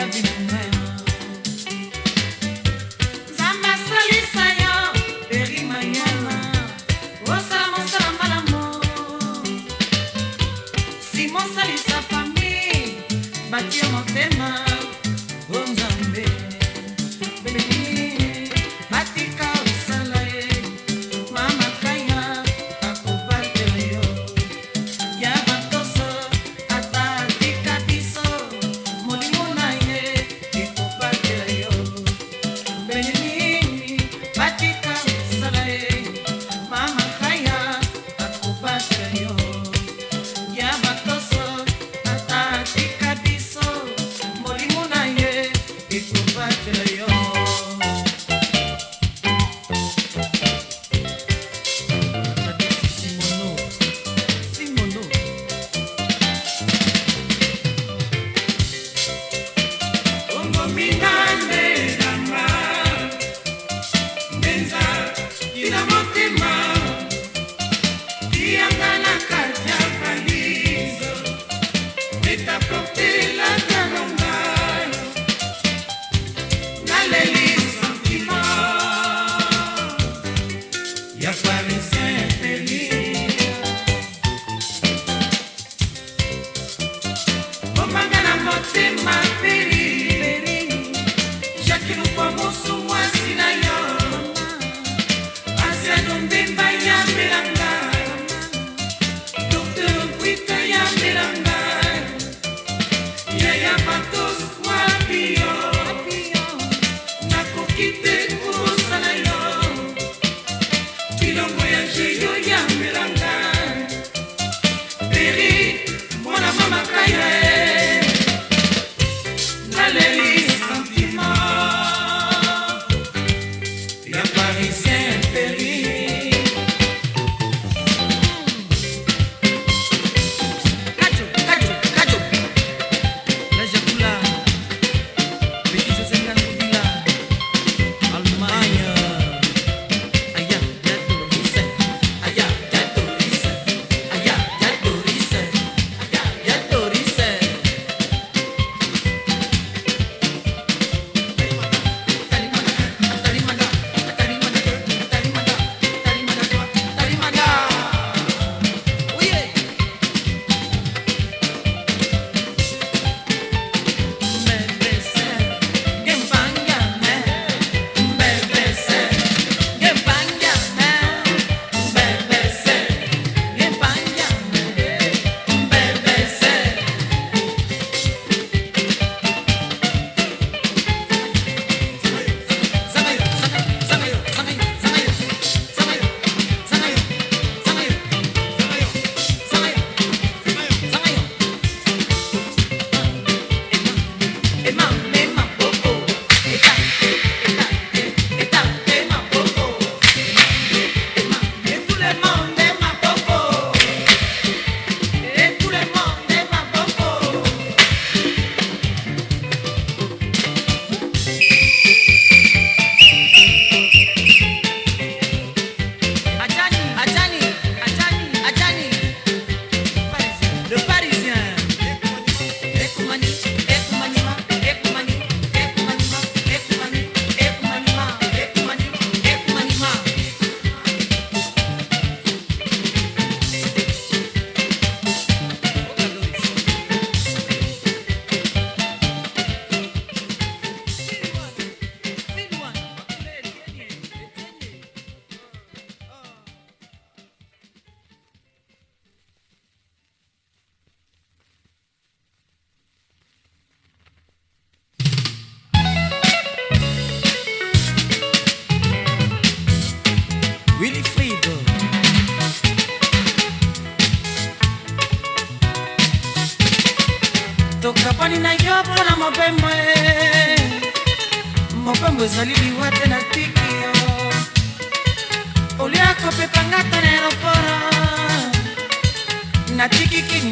la vie.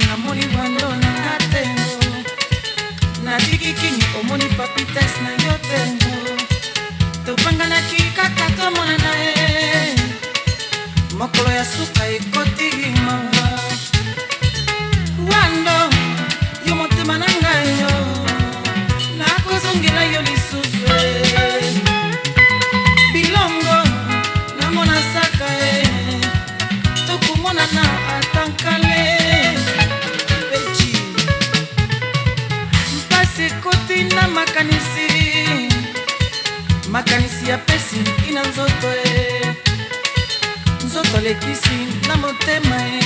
namoni bwando nanga te natiki kini omoni papites na yo te topanganaki kaka tomona na ye mokolo ya suka ekoti mawa wando nzoto e nzoto alekisi na motema e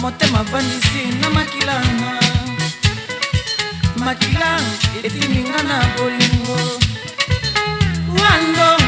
motema avandisi na makilana makila etiminga na bolingo wando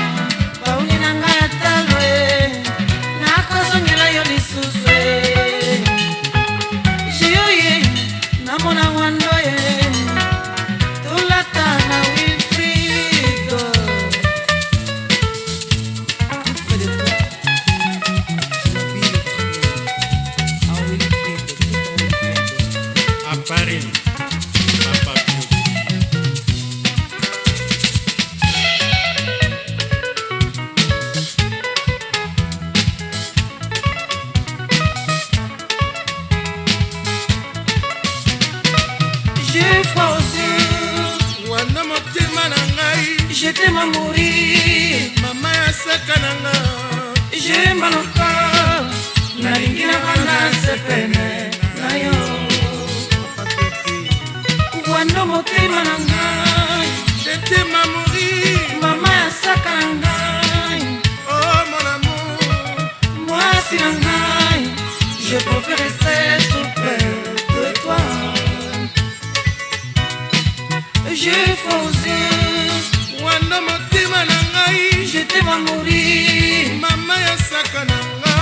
banguri mama ya saka na nga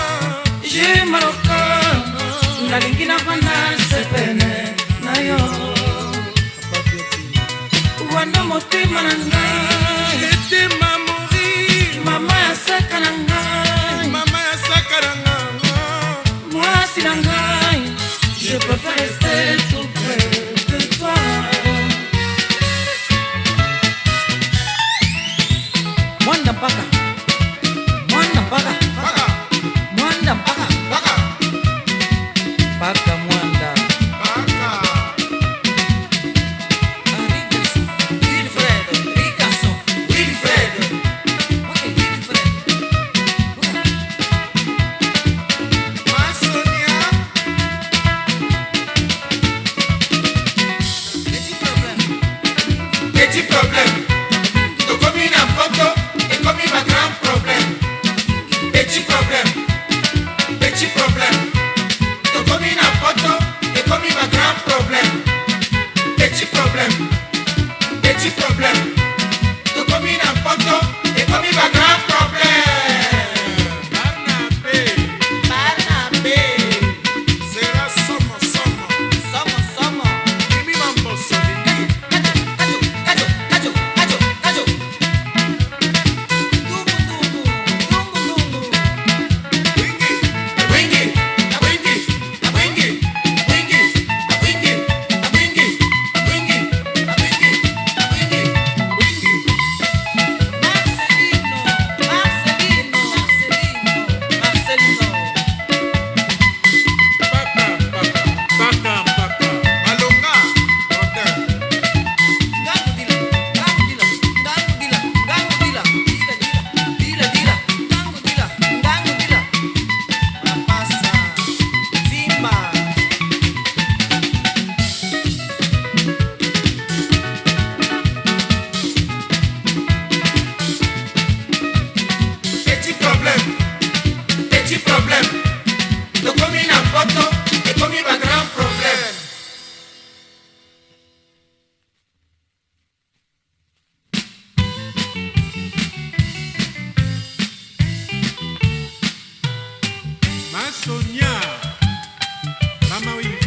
je maroka nalingi navanda sepene na yo wanda motema na ngai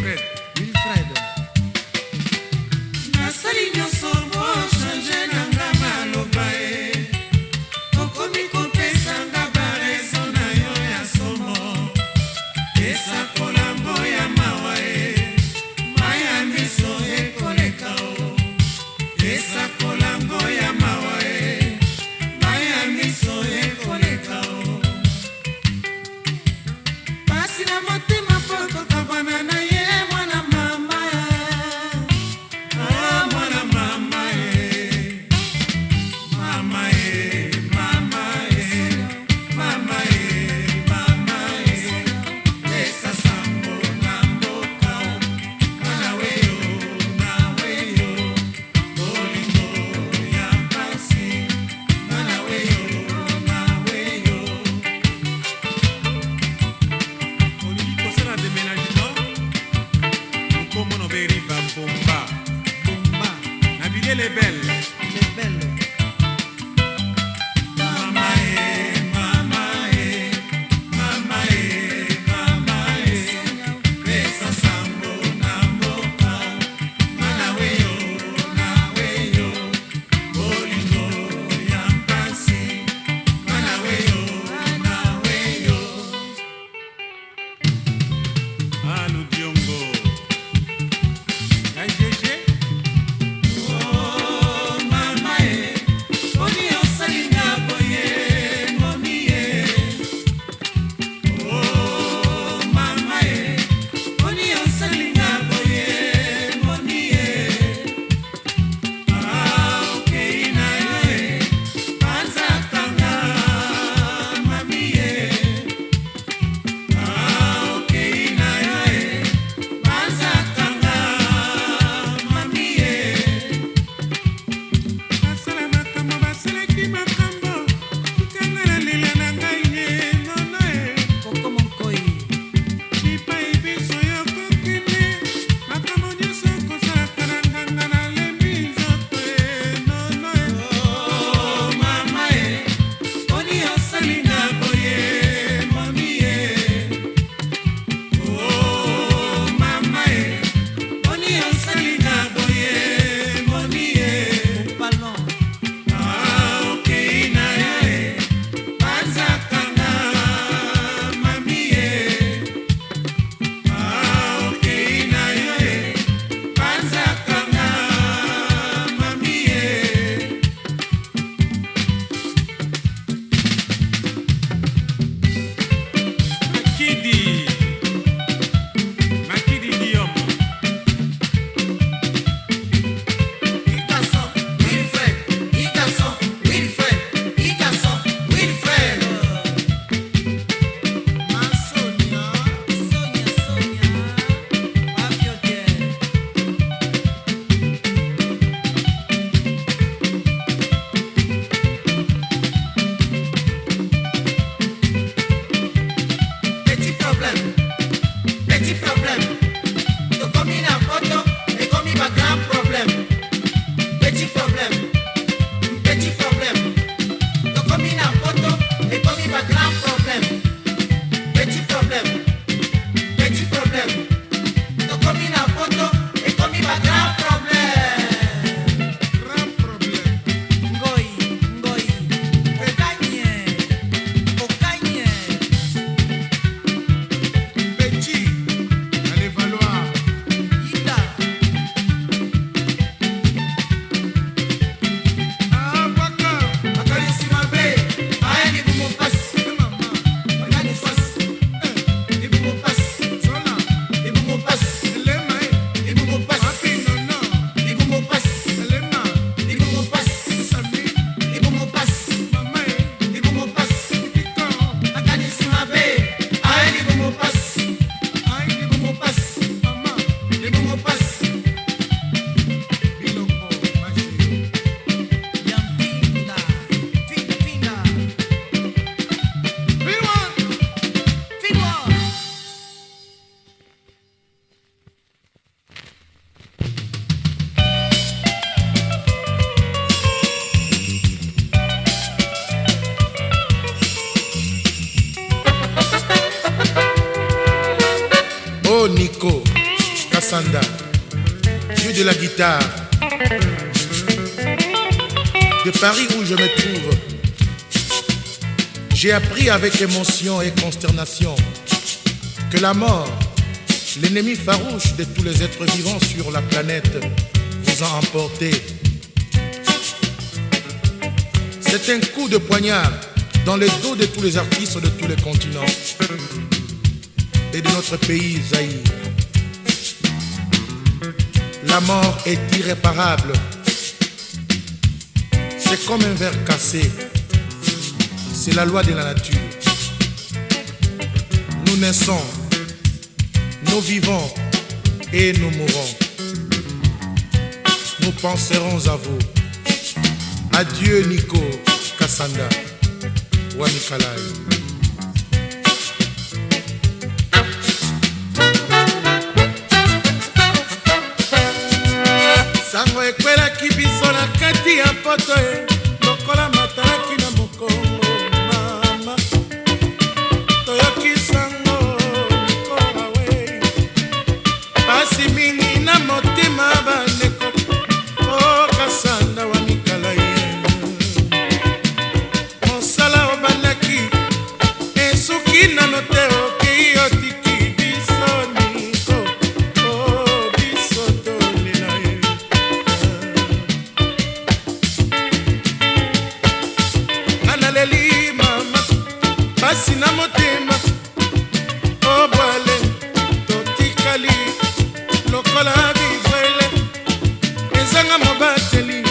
bread, we'll fry them. rebel. Dieu de la guitare. De Paris où je me trouve, j'ai appris avec émotion et consternation que la mort, l'ennemi farouche de tous les êtres vivants sur la planète, vous a emporté. C'est un coup de poignard dans le dos de tous les artistes de tous les continents et de notre pays, Zaïre. La mort est irréparable. C'est comme un verre cassé. C'est la loi de la nature. Nous naissons, nous vivons et nous mourons. Nous penserons à vous. Adieu Nico Kassanda sango ekwelaki biso na kati ya poto e lokola kasi na motema obwale totikali lokola bibwele ezanga mobateli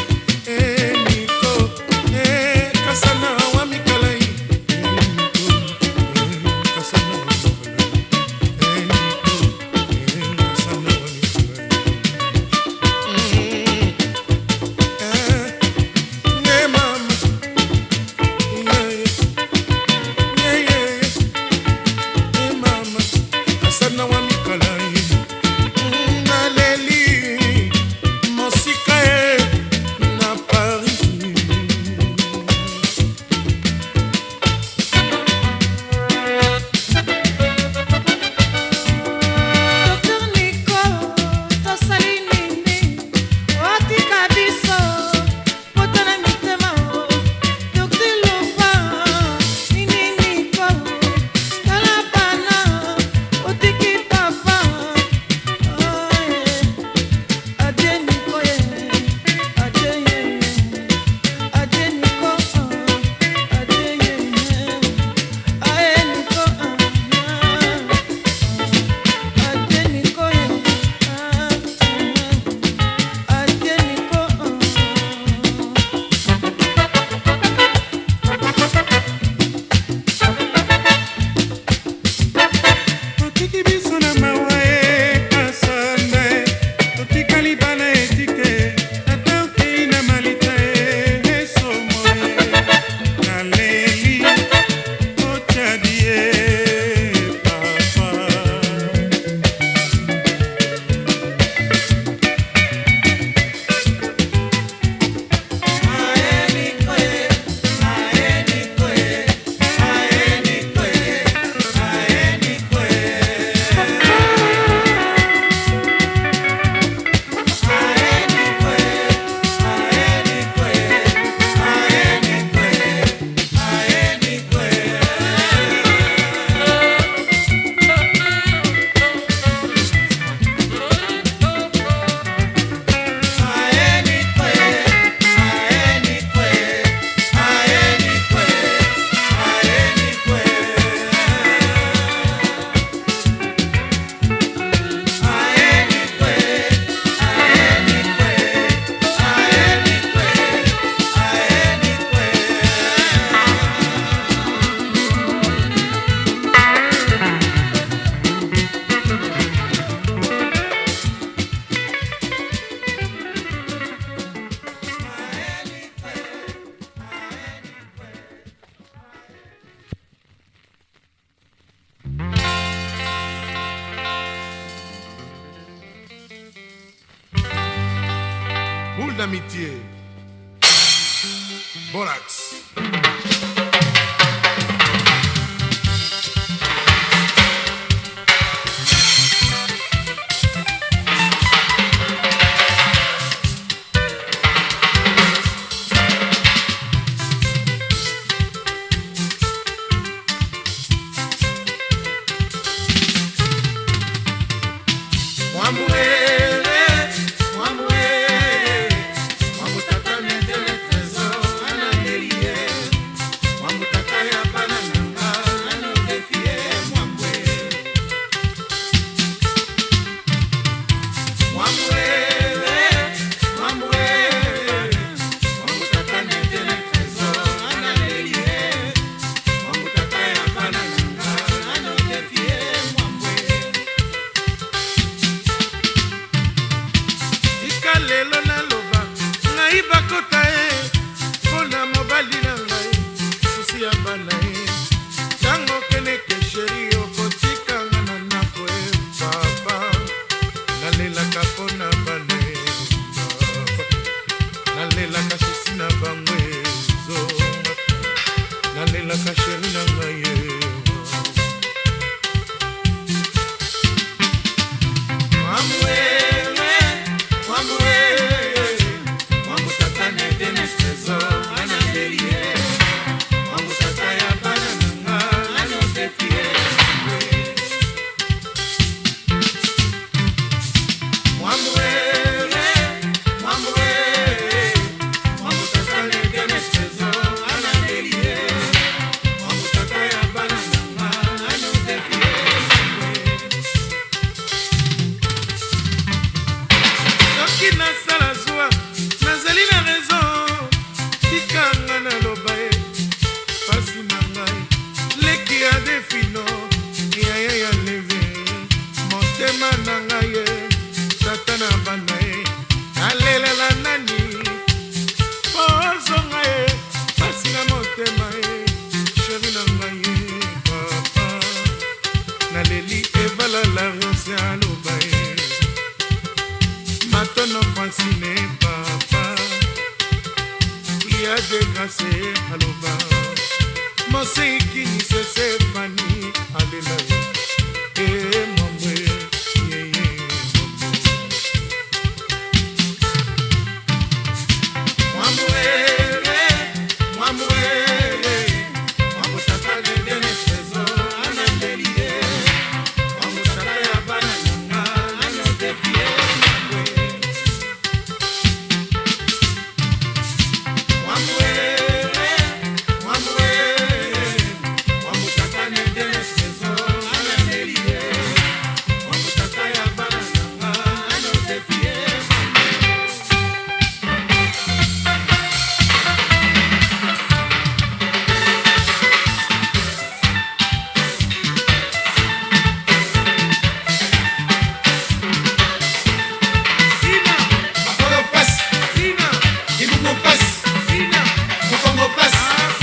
amitié. muziki ni sesemani haleluya Congo passe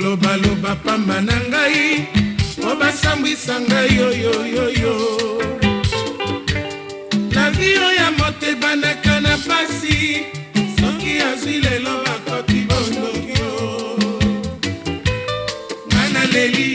kolobaloba pamba na ngai mpo basambwisa ngai oyoyoyo na vi oyo ya moto ebanaka na pasi soki azwi lelo bakoti bondokio nga naleli